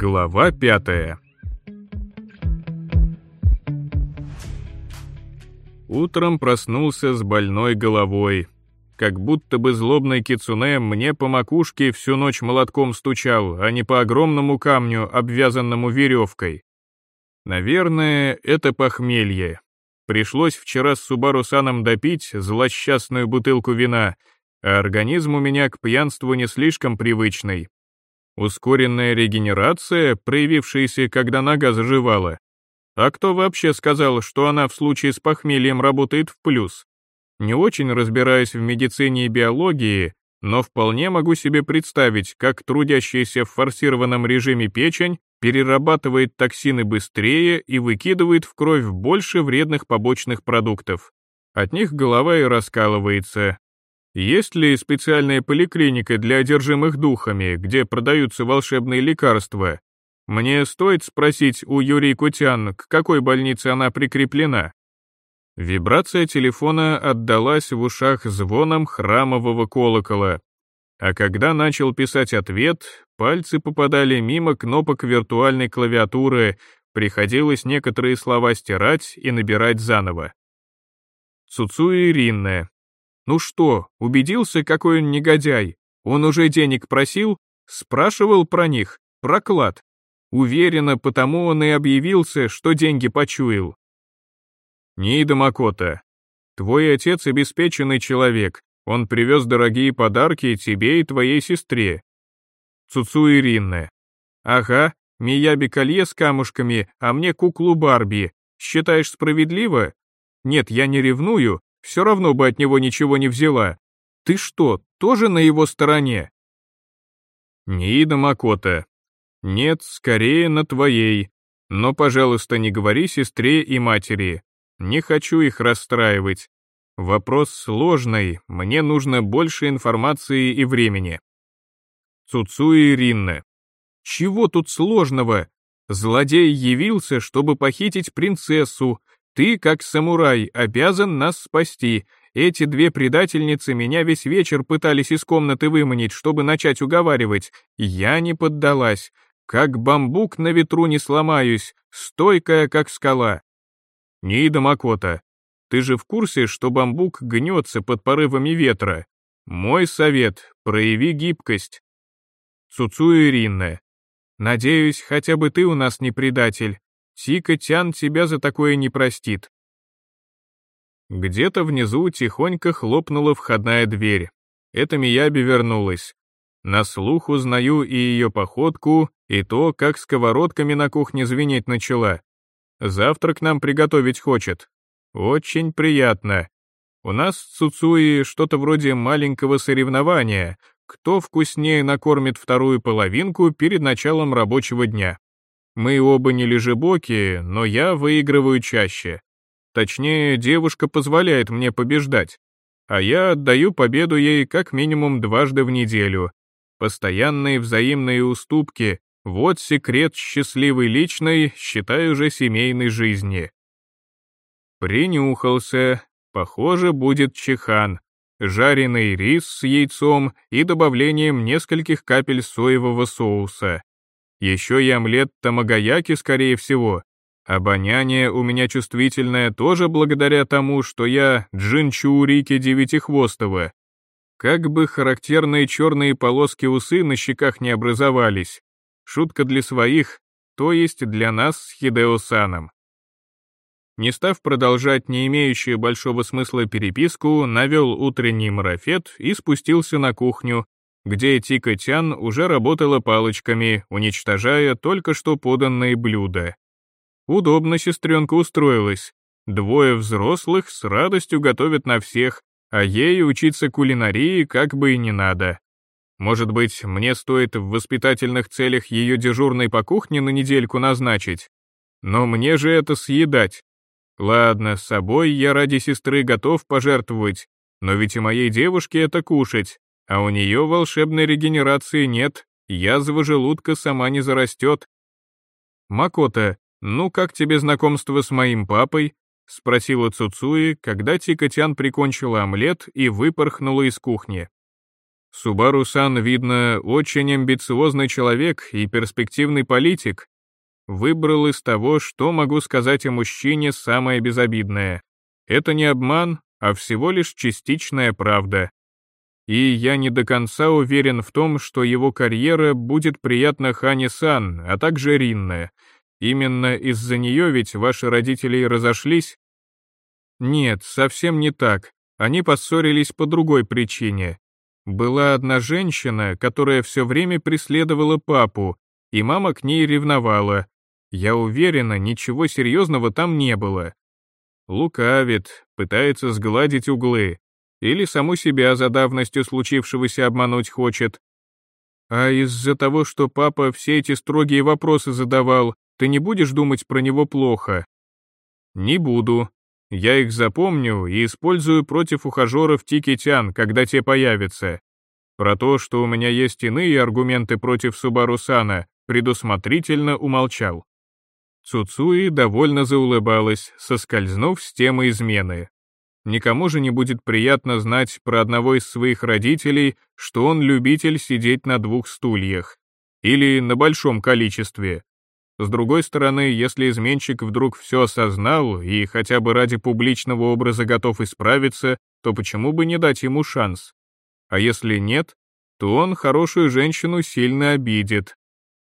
Глава пятая Утром проснулся с больной головой. Как будто бы злобный кицуне мне по макушке всю ночь молотком стучал, а не по огромному камню, обвязанному веревкой. Наверное, это похмелье. Пришлось вчера с Субару-саном допить злосчастную бутылку вина, а организм у меня к пьянству не слишком привычный. Ускоренная регенерация, проявившаяся, когда нога заживала. А кто вообще сказал, что она в случае с похмельем работает в плюс? Не очень разбираюсь в медицине и биологии, но вполне могу себе представить, как трудящаяся в форсированном режиме печень перерабатывает токсины быстрее и выкидывает в кровь больше вредных побочных продуктов. От них голова и раскалывается. Есть ли специальная поликлиника для одержимых духами, где продаются волшебные лекарства? Мне стоит спросить у Юрии Кутян, к какой больнице она прикреплена? Вибрация телефона отдалась в ушах звоном храмового колокола. А когда начал писать ответ, пальцы попадали мимо кнопок виртуальной клавиатуры, приходилось некоторые слова стирать и набирать заново. Цуцуя Иринная. Ну что, убедился, какой он негодяй? Он уже денег просил? Спрашивал про них? Проклад. Уверенно, потому он и объявился, что деньги почуял. Ниида Макота, твой отец обеспеченный человек, он привез дорогие подарки тебе и твоей сестре. Цуцу Иринна. Ага, Мияби колье с камушками, а мне куклу Барби. Считаешь справедливо? Нет, я не ревную, все равно бы от него ничего не взяла. Ты что, тоже на его стороне? Ниида Макота. Нет, скорее на твоей. Но, пожалуйста, не говори сестре и матери. Не хочу их расстраивать. Вопрос сложный, мне нужно больше информации и времени. Цуцуи Ринна. Чего тут сложного? Злодей явился, чтобы похитить принцессу. Ты, как самурай, обязан нас спасти. Эти две предательницы меня весь вечер пытались из комнаты выманить, чтобы начать уговаривать. Я не поддалась. Как бамбук на ветру не сломаюсь, стойкая, как скала. Ниида Макота, ты же в курсе, что бамбук гнется под порывами ветра? Мой совет — прояви гибкость. Цуцу Иринна, надеюсь, хотя бы ты у нас не предатель. Тика Тян тебя за такое не простит. Где-то внизу тихонько хлопнула входная дверь. Это Мияби вернулась. На слух узнаю и ее походку, и то, как сковородками на кухне звенеть начала. Завтрак нам приготовить хочет. Очень приятно. У нас с Цуцуи что-то вроде маленького соревнования, кто вкуснее накормит вторую половинку перед началом рабочего дня. Мы оба не лежебоки, но я выигрываю чаще. Точнее, девушка позволяет мне побеждать, а я отдаю победу ей как минимум дважды в неделю. Постоянные взаимные уступки — вот секрет счастливой личной, считай уже семейной жизни. Принюхался, похоже, будет чехан, жареный рис с яйцом и добавлением нескольких капель соевого соуса. Еще и омлет тамагаяки, скорее всего. Обоняние у меня чувствительное тоже благодаря тому, что я джинчурики девятихвостого. Как бы характерные черные полоски усы на щеках не образовались. Шутка для своих, то есть для нас с Хидео-саном. Не став продолжать не имеющую большого смысла переписку, навел утренний марафет и спустился на кухню, где Тика Тян уже работала палочками, уничтожая только что поданные блюда. Удобно сестренка устроилась. Двое взрослых с радостью готовят на всех, а ей учиться кулинарии как бы и не надо. Может быть, мне стоит в воспитательных целях ее дежурной по кухне на недельку назначить? Но мне же это съедать. Ладно, с собой я ради сестры готов пожертвовать, но ведь и моей девушке это кушать, а у нее волшебной регенерации нет, язва желудка сама не зарастет. Макота, ну как тебе знакомство с моим папой? Спросила Цуцуи, когда Тикотян прикончила омлет и выпорхнула из кухни. Субару-сан, видно, очень амбициозный человек и перспективный политик. Выбрал из того, что могу сказать о мужчине, самое безобидное. Это не обман, а всего лишь частичная правда. И я не до конца уверен в том, что его карьера будет приятна Хане-сан, а также Ринне. Именно из-за нее ведь ваши родители разошлись? Нет, совсем не так. Они поссорились по другой причине. Была одна женщина, которая все время преследовала папу, и мама к ней ревновала. Я уверена, ничего серьезного там не было. Лукавит, пытается сгладить углы. Или саму себя за давностью случившегося обмануть хочет. А из-за того, что папа все эти строгие вопросы задавал, ты не будешь думать про него плохо? Не буду, я их запомню и использую против ухажеров Тики-Тян, когда те появятся. Про то, что у меня есть иные аргументы против Субару-сана, предусмотрительно умолчал. Цуцуи довольно заулыбалась, соскользнув с темы измены. Никому же не будет приятно знать про одного из своих родителей, что он любитель сидеть на двух стульях. Или на большом количестве, с другой стороны, если изменщик вдруг все осознал и хотя бы ради публичного образа готов исправиться, то почему бы не дать ему шанс? А если нет, то он хорошую женщину сильно обидит.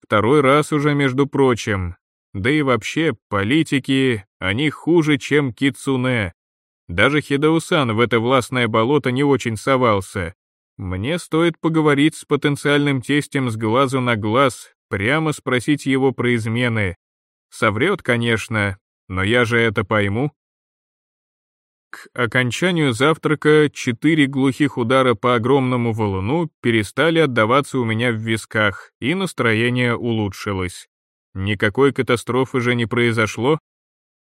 Второй раз уже, между прочим. Да и вообще, политики, они хуже, чем кицуне. Даже Хидаусан в это властное болото не очень совался. Мне стоит поговорить с потенциальным тестем с глазу на глаз, прямо спросить его про измены. Соврет, конечно, но я же это пойму. К окончанию завтрака четыре глухих удара по огромному валуну перестали отдаваться у меня в висках, и настроение улучшилось. Никакой катастрофы же не произошло.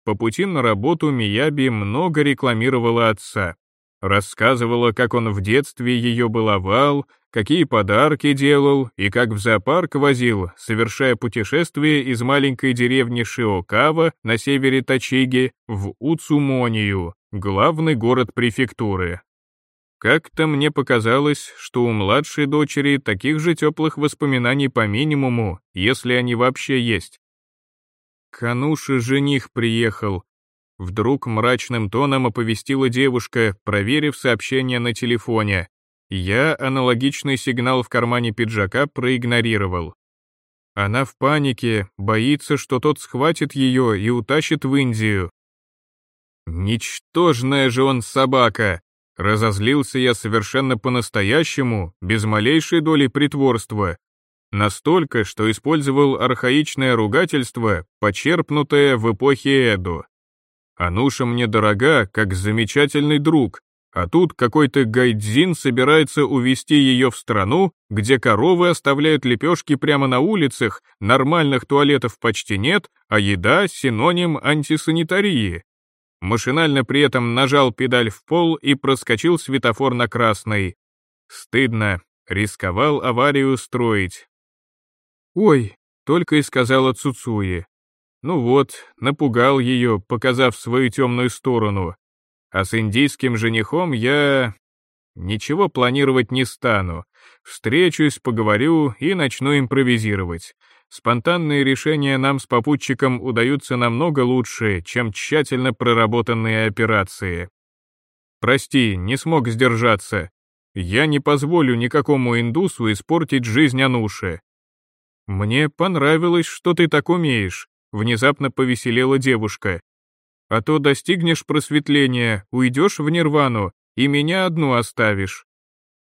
По пути на работу Мияби много рекламировала отца. Рассказывала, как он в детстве ее баловал, какие подарки делал и как в зоопарк возил, совершая путешествие из маленькой деревни Шиокава на севере Тачиги в Уцумонию, главный город префектуры. Как-то мне показалось, что у младшей дочери таких же теплых воспоминаний по минимуму, если они вообще есть. К Ануше жених приехал. Вдруг мрачным тоном оповестила девушка, проверив сообщение на телефоне. Я аналогичный сигнал в кармане пиджака проигнорировал. Она в панике, боится, что тот схватит ее и утащит в Индию. Ничтожная же он собака! Разозлился я совершенно по-настоящему, без малейшей доли притворства. Настолько, что использовал архаичное ругательство, почерпнутое в эпохе Эду. Ануша мне дорога, как замечательный друг, а тут какой-то гайдзин собирается увезти ее в страну, где коровы оставляют лепешки прямо на улицах, нормальных туалетов почти нет, а еда — синоним антисанитарии. Машинально при этом нажал педаль в пол и проскочил светофор на красный. Стыдно, рисковал аварию устроить. «Ой», — только и сказала Цуцуи. Ну вот, напугал ее, показав свою темную сторону. А с индийским женихом я... Ничего планировать не стану. Встречусь, поговорю и начну импровизировать. Спонтанные решения нам с попутчиком удаются намного лучше, чем тщательно проработанные операции. Прости, не смог сдержаться. Я не позволю никакому индусу испортить жизнь Ануши. Мне понравилось, что ты так умеешь, внезапно повеселела девушка а то достигнешь просветления, уйдешь в нирвану и меня одну оставишь.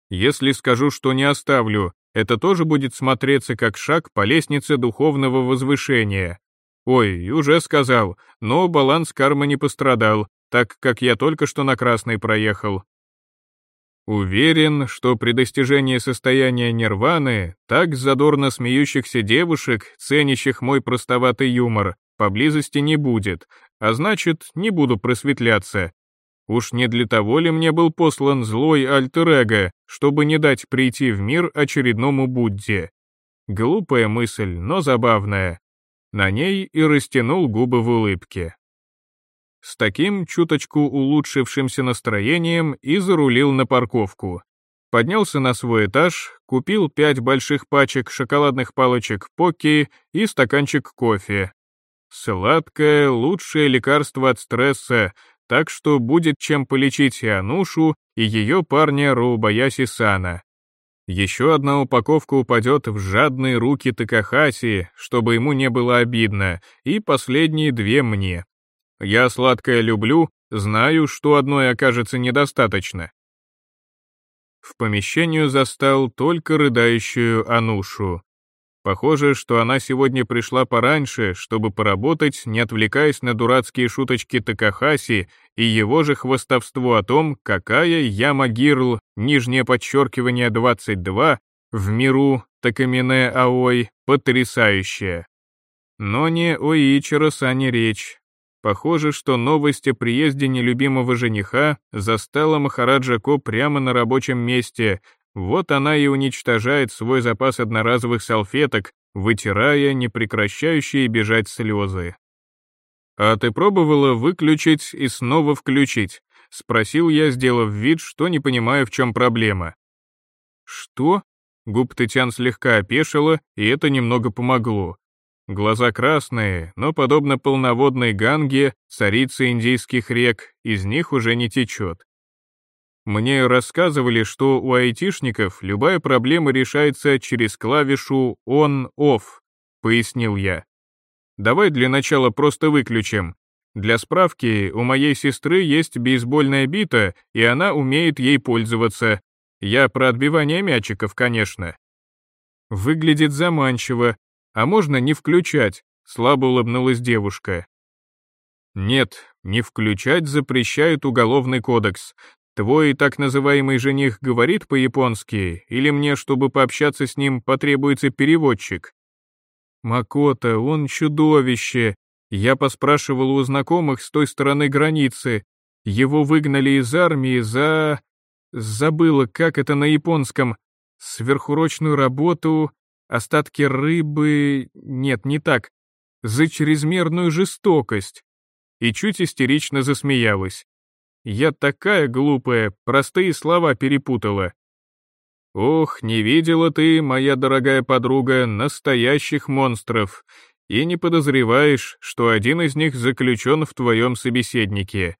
Если скажу, что не оставлю, это тоже будет смотреться как шаг по лестнице духовного возвышения. Ой, уже сказал, но баланс кармы не пострадал, так как я только что на красный проехал. Уверен, что при достижении состояния нирваны, так задорно смеющихся девушек, ценящих мой простоватый юмор, поблизости не будет, а значит, не буду просветляться. Уж не для того ли мне был послан злой альтер чтобы не дать прийти в мир очередному Будде? Глупая мысль, но забавная. На ней и растянул губы в улыбке. С таким чуточку улучшившимся настроением и зарулил на парковку. поднялся на свой этаж, купил пять больших пачек шоколадных палочек Поки и стаканчик кофе. Сладкое — лучшее лекарство от стресса, так что будет чем полечить и Анушу, и ее парня Роубаяси Сана. Еще одна упаковка упадет в жадные руки Такахаси, чтобы ему не было обидно, и последние две мне. Я сладкое люблю, знаю, что одной окажется недостаточно. В помещению застал только рыдающую Анушу. Похоже, что она сегодня пришла пораньше, чтобы поработать, не отвлекаясь на дурацкие шуточки Такахаси и его же хвостовство о том, какая Яма Гирл, нижнее подчеркивание 22, в миру Такамине Аой, потрясающая. Но не о Ичиро Сане речь. Похоже, что новость о приезде нелюбимого жениха застала Махараджа Ко прямо на рабочем месте, вот она и уничтожает свой запас одноразовых салфеток, вытирая непрекращающие бежать слезы. «А ты пробовала выключить и снова включить?» — спросил я, сделав вид, что не понимаю, в чем проблема. «Что?» — губ Тетян слегка опешила, и это немного помогло. Глаза красные, но, подобно полноводной ганге, царицы индийских рек, из них уже не течет. Мне рассказывали, что у айтишников любая проблема решается через клавишу on-off, пояснил я. Давай для начала просто выключим. Для справки, у моей сестры есть бейсбольная бита, и она умеет ей пользоваться. Я про отбивание мячиков, конечно. Выглядит заманчиво. А можно не включать, слабо улыбнулась девушка. Нет, не включать запрещает уголовный кодекс, Твой так называемый жених говорит по-японски, или мне, чтобы пообщаться с ним, потребуется переводчик? Макота, он чудовище. Я поспрашивал у знакомых с той стороны границы. Его выгнали из армии за... Забыла, как это на японском. Сверхурочную работу, остатки рыбы... Нет, не так. За чрезмерную жестокость. И чуть истерично засмеялась. Я такая глупая, простые слова перепутала. Ох, не видела ты, моя дорогая подруга, настоящих монстров, и не подозреваешь, что один из них заключен в твоем собеседнике.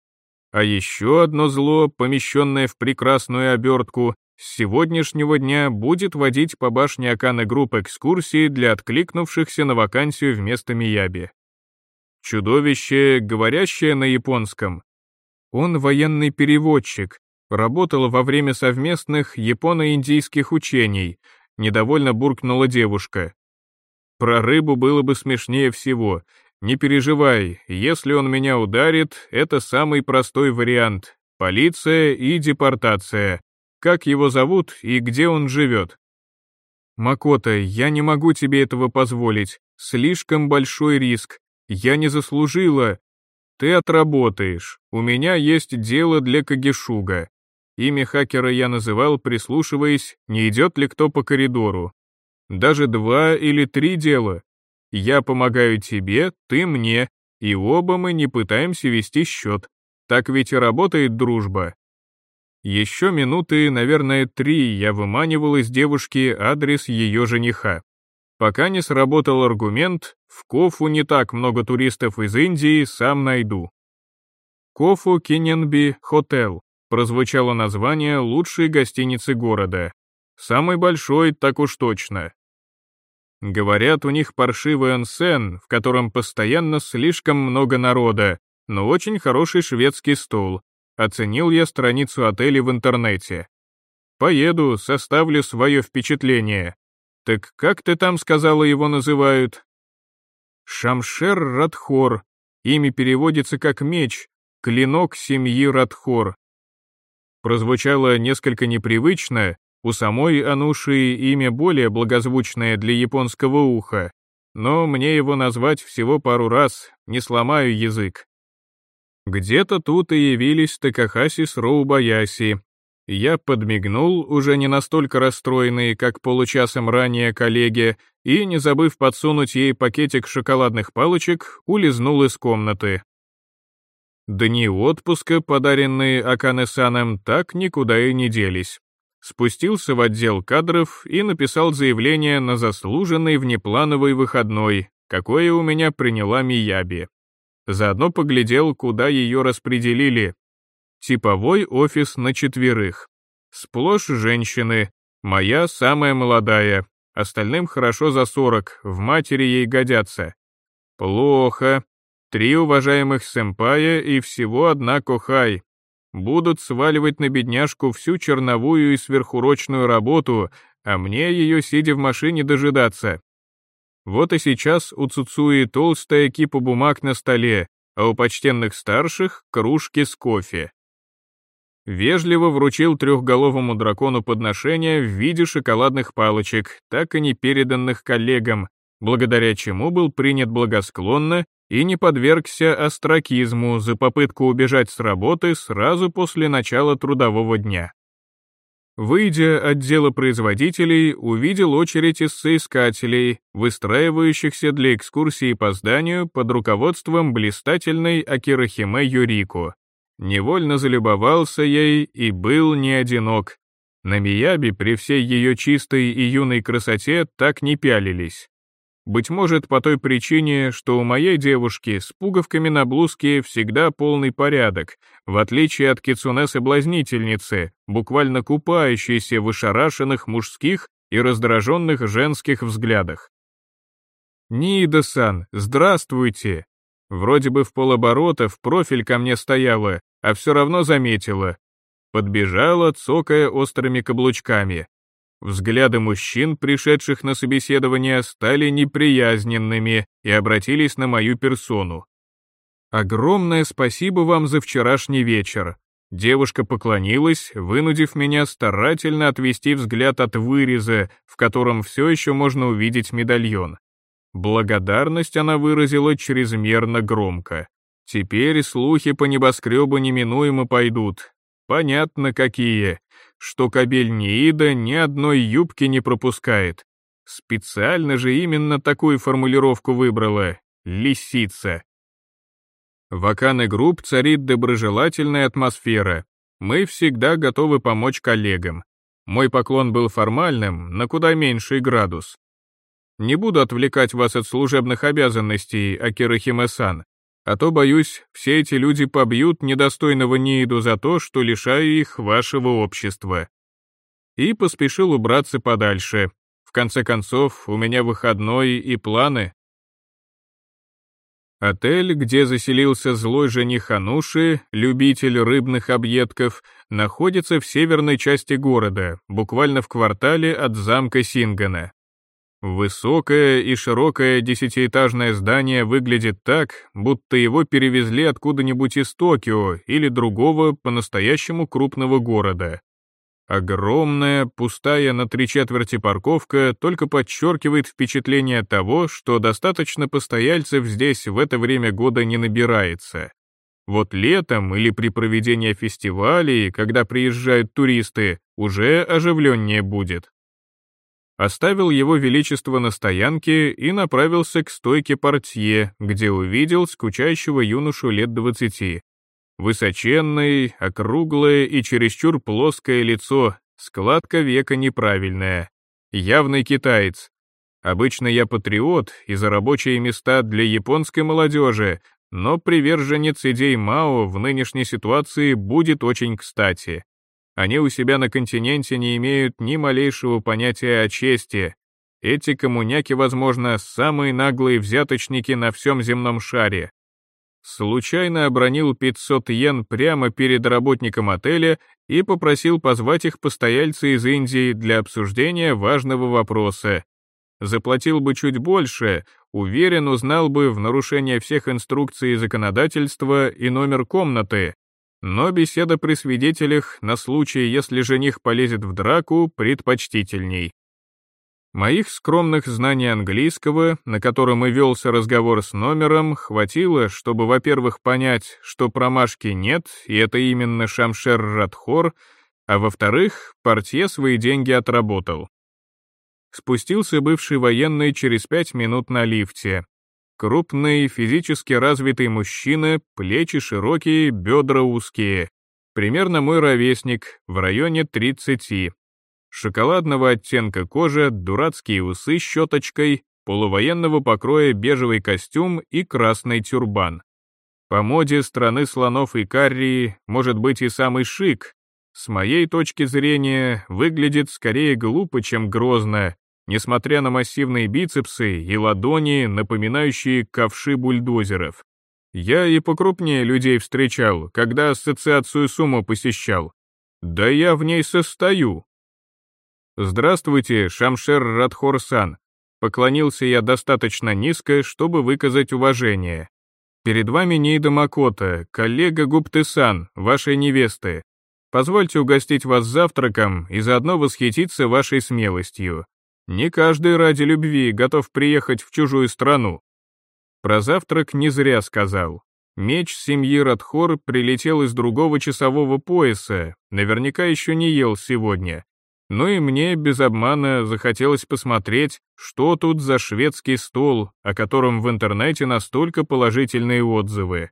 А еще одно зло, помещенное в прекрасную обертку, с сегодняшнего дня будет водить по башне Аканы групп экскурсии для откликнувшихся на вакансию вместо Мияби. Чудовище, говорящее на японском, он военный переводчик, работал во время совместных японо-индийских учений, недовольно буркнула девушка. Про рыбу было бы смешнее всего. Не переживай, если он меня ударит, это самый простой вариант. Полиция и депортация. Как его зовут и где он живет? Макота, я не могу тебе этого позволить. Слишком большой риск. Я не заслужила. Ты отработаешь. У меня есть дело для Кагишуга. Имя хакера я называл, прислушиваясь, не идет ли кто по коридору. Даже два или три дела. Я помогаю тебе, ты мне, и оба мы не пытаемся вести счет. Так ведь и работает дружба. Еще минуты, наверное, три я выманивал из девушки адрес ее жениха. Пока не сработал аргумент, в Кофу не так много туристов из Индии, сам найду. Кофу Киненби Хотел прозвучало название лучшей гостиницы города. Самый большой, так уж точно. Говорят, у них паршивый онсен, в котором постоянно слишком много народа, но очень хороший шведский стол. Оценил я страницу отеля в интернете. Поеду, составлю свое впечатление. Так как ты там сказала его называют? Шамшер Радхор. Имя переводится как меч, клинок семьи Радхор. Прозвучало несколько непривычно, у самой Ануши имя более благозвучное для японского уха, но мне его назвать всего пару раз, не сломаю язык. Где-то тут и явились Такахаси с Роубаяси, я подмигнул, уже не настолько расстроенный, как получасом ранее коллеге, и, не забыв подсунуть ей пакетик шоколадных палочек, улизнул из комнаты. Дни отпуска, подаренные Акане-саном, так никуда и не делись. спустился в отдел кадров и написал заявление на заслуженный внеплановый выходной, какое у меня приняла Мияби. Заодно поглядел, куда ее распределили. Типовой офис на четверых. Сплошь женщины, моя самая молодая, остальным хорошо за сорок, в матери ей годятся. Плохо. Три уважаемых сэмпая и всего одна кохай, будут сваливать на бедняжку всю черновую и сверхурочную работу, а мне ее, сидя в машине, дожидаться. Вот и сейчас у Цуцуи толстая кипа бумаг на столе, а у почтенных старших — кружки с кофе. Вежливо вручил трехголовому дракону подношение в виде шоколадных палочек, так и не переданных коллегам, благодаря чему был принят благосклонно и не подвергся остракизму за попытку убежать с работы сразу после начала трудового дня. Выйдя от дела производителей, увидел очередь из соискателей, выстраивающихся для экскурсии по зданию под руководством блистательной Акирахиме Юрико. Невольно залюбовался ей и был не одинок. На Мияби при всей ее чистой и юной красоте так не пялились. Быть может, по той причине, что у моей девушки с пуговками на блузке всегда полный порядок, в отличие от кицуне-соблазнительницы, буквально купающейся в ошарашенных мужских и раздраженных женских взглядах. «Нида-сан, здравствуйте!» Вроде бы в полоборота в профиль ко мне стояла, а все равно заметила. Подбежала, цокая острыми каблучками. Взгляды мужчин, пришедших на собеседование, стали неприязненными и обратились на мою персону. «Огромное спасибо вам за вчерашний вечер». Девушка поклонилась, вынудив меня старательно отвести взгляд от выреза, в котором все еще можно увидеть медальон. Благодарность она выразила чрезмерно громко. Теперь слухи по небоскребу неминуемо пойдут. Понятно, какие что кобель Неида ни одной юбки не пропускает. Специально же именно такую формулировку выбрала — лисица. В Аканы Групп царит доброжелательная атмосфера. Мы всегда готовы помочь коллегам. Мой поклон был формальным, на куда меньший градус. Не буду отвлекать вас от служебных обязанностей, Акирахиме-сан. А то, боюсь, все эти люди побьют недостойного Нииду за то, что лишаю их вашего общества. И поспешил убраться подальше. В конце концов, у меня выходной и планы. Отель, где заселился злой жених Ануши, любитель рыбных объедков, находится в северной части города, буквально в квартале от замка Сингана. Высокое и широкое десятиэтажное здание выглядит так, будто его перевезли откуда-нибудь из Токио или другого по-настоящему крупного города. Огромная, пустая на три четверти парковка только подчеркивает впечатление того, что достаточно постояльцев здесь в это время года не набирается. Вот летом или при проведении фестивалей, когда приезжают туристы, уже оживленнее будет оставил его величество на стоянке и направился к стойке портье, где увидел скучающего юношу лет двадцати. Высоченный, округлое и чересчур плоское лицо, складка века неправильная. Явный китаец. Обычно я патриот и за рабочие места для японской молодежи, но приверженец идей Мао в нынешней ситуации будет очень кстати. Они у себя на континенте не имеют ни малейшего понятия о чести. Эти коммуняки, возможно, самые наглые взяточники на всем земном шаре. Случайно обронил 500 йен прямо перед работником отеля и попросил позвать их постояльца из Индии для обсуждения важного вопроса. Заплатил бы чуть больше, уверен, узнал бы в нарушение всех инструкций законодательства и номер комнаты, но беседа при свидетелях на случай, если жених полезет в драку, предпочтительней. Моих скромных знаний английского, на котором и велся разговор с номером, хватило, чтобы, во-первых, понять, что промашки нет, и это именно Шамшер Радхор, а во-вторых, портье свои деньги отработал. Спустился бывший военный через пять минут на лифте, Крупный, физически развитый мужчина, плечи широкие, бедра узкие. Примерно мой ровесник, в районе 30. шоколадного оттенка кожа, дурацкие усы с щеточкой, полувоенного покроя бежевый костюм и красный тюрбан. По моде страны слонов и каррии, может быть и самый шик, с моей точки зрения, выглядит скорее глупо, чем грозно, несмотря на массивные бицепсы и ладони, напоминающие ковши бульдозеров. Я и покрупнее людей встречал, когда ассоциацию сумму посещал. Да я в ней состою. Здравствуйте, Шамшер Радхорсан. Поклонился я достаточно низко, чтобы выказать уважение. Перед вами Нейда Макота, коллега Гуптесан, вашей невесты. Позвольте угостить вас завтраком и заодно восхититься вашей смелостью. Не каждый ради любви готов приехать в чужую страну. Про завтрак не зря сказал. Меч семьи Радхор прилетел из другого часового пояса, наверняка еще не ел сегодня. Ну и мне без обмана захотелось посмотреть, что тут за шведский стол, о котором в интернете настолько положительные отзывы.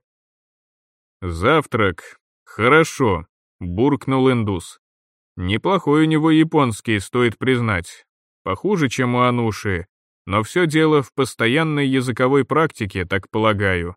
Завтрак. Хорошо, буркнул индус. Неплохой у него японский, стоит признать. Похуже, чем у Ануши, но все дело в постоянной языковой практике, так полагаю.